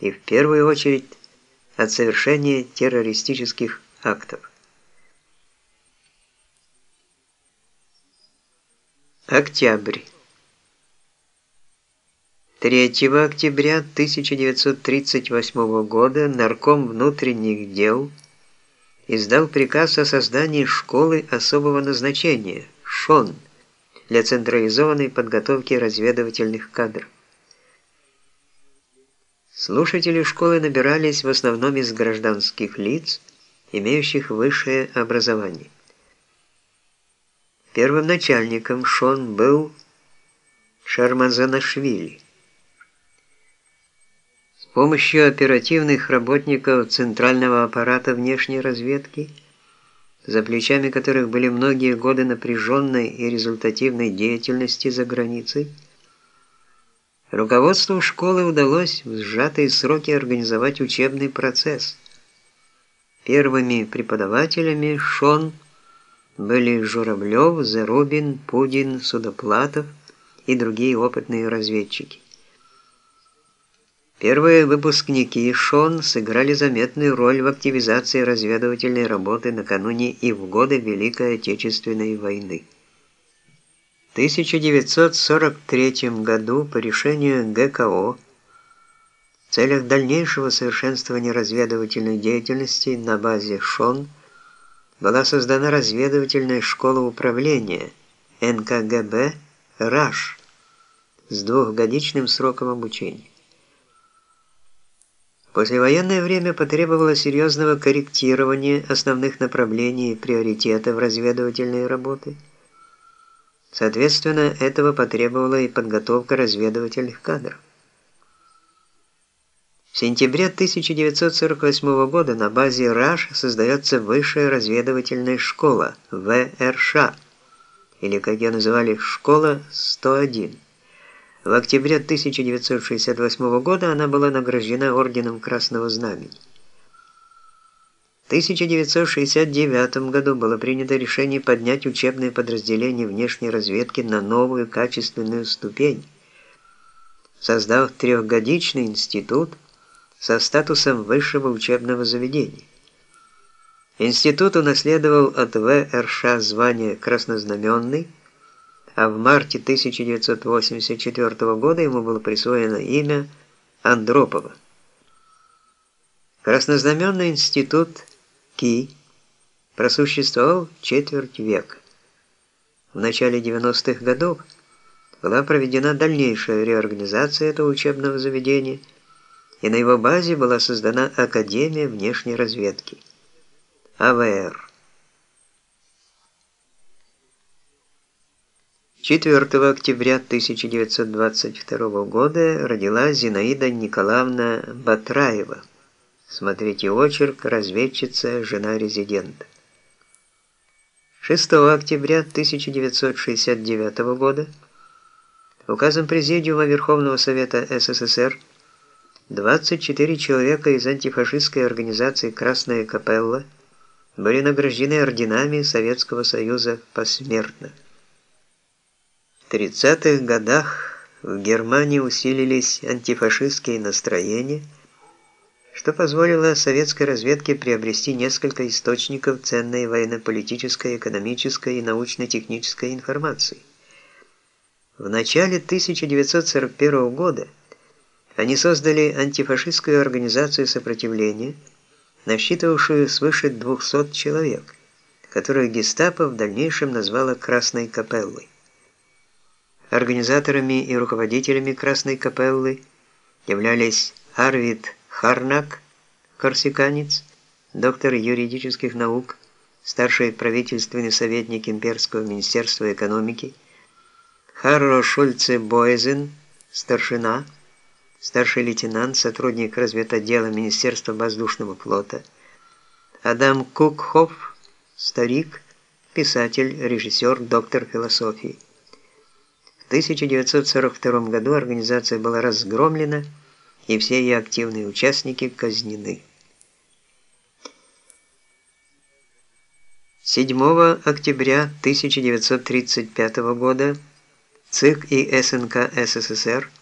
и в первую очередь от совершения террористических актов. Октябрь. 3 октября 1938 года Нарком внутренних дел издал приказ о создании школы особого назначения ШОН для централизованной подготовки разведывательных кадров. Слушатели школы набирались в основном из гражданских лиц, имеющих высшее образование. Первым начальником Шон был Шармазанашвили. С помощью оперативных работников Центрального аппарата внешней разведки, за плечами которых были многие годы напряженной и результативной деятельности за границей, руководству школы удалось в сжатые сроки организовать учебный процесс. Первыми преподавателями Шон – были Журавлев, Зарубин, Пудин, Судоплатов и другие опытные разведчики. Первые выпускники ШОН сыграли заметную роль в активизации разведывательной работы накануне и в годы Великой Отечественной войны. В 1943 году по решению ГКО в целях дальнейшего совершенствования разведывательной деятельности на базе ШОН – была создана разведывательная школа управления НКГБ «РАШ» с двухгодичным сроком обучения. Послевоенное время потребовало серьезного корректирования основных направлений и приоритетов разведывательной работы. Соответственно, этого потребовала и подготовка разведывательных кадров. В сентябре 1948 года на базе РАШ создается Высшая разведывательная школа, ВРШ, или, как ее называли, Школа 101. В октябре 1968 года она была награждена Орденом Красного Знамени. В 1969 году было принято решение поднять учебные подразделения внешней разведки на новую качественную ступень, создав трехгодичный институт – со статусом высшего учебного заведения. Институт унаследовал от ВРШ звание «Краснознаменный», а в марте 1984 года ему было присвоено имя Андропова. Краснознаменный институт КИ просуществовал четверть века. В начале 90-х годов была проведена дальнейшая реорганизация этого учебного заведения – и на его базе была создана Академия внешней разведки, АВР. 4 октября 1922 года родилась Зинаида Николаевна Батраева. Смотрите очерк «Разведчица, жена резидента». 6 октября 1969 года указом Президиума Верховного Совета СССР 24 человека из антифашистской организации «Красная капелла» были награждены орденами Советского Союза посмертно. В 30-х годах в Германии усилились антифашистские настроения, что позволило советской разведке приобрести несколько источников ценной военно-политической, экономической и научно-технической информации. В начале 1941 года они создали антифашистскую организацию сопротивления, насчитывавшую свыше 200 человек, которую гестапо в дальнейшем назвала «Красной капеллой». Организаторами и руководителями Красной капеллы являлись Арвид Харнак, корсиканец, доктор юридических наук, старший правительственный советник Имперского министерства экономики, Харро Шульце Боезен, старшина, старший лейтенант, сотрудник разведотдела Министерства воздушного флота, Адам Кукхоф, старик, писатель, режиссер, доктор философии. В 1942 году организация была разгромлена, и все ее активные участники казнены. 7 октября 1935 года ЦИК и СНК СССР –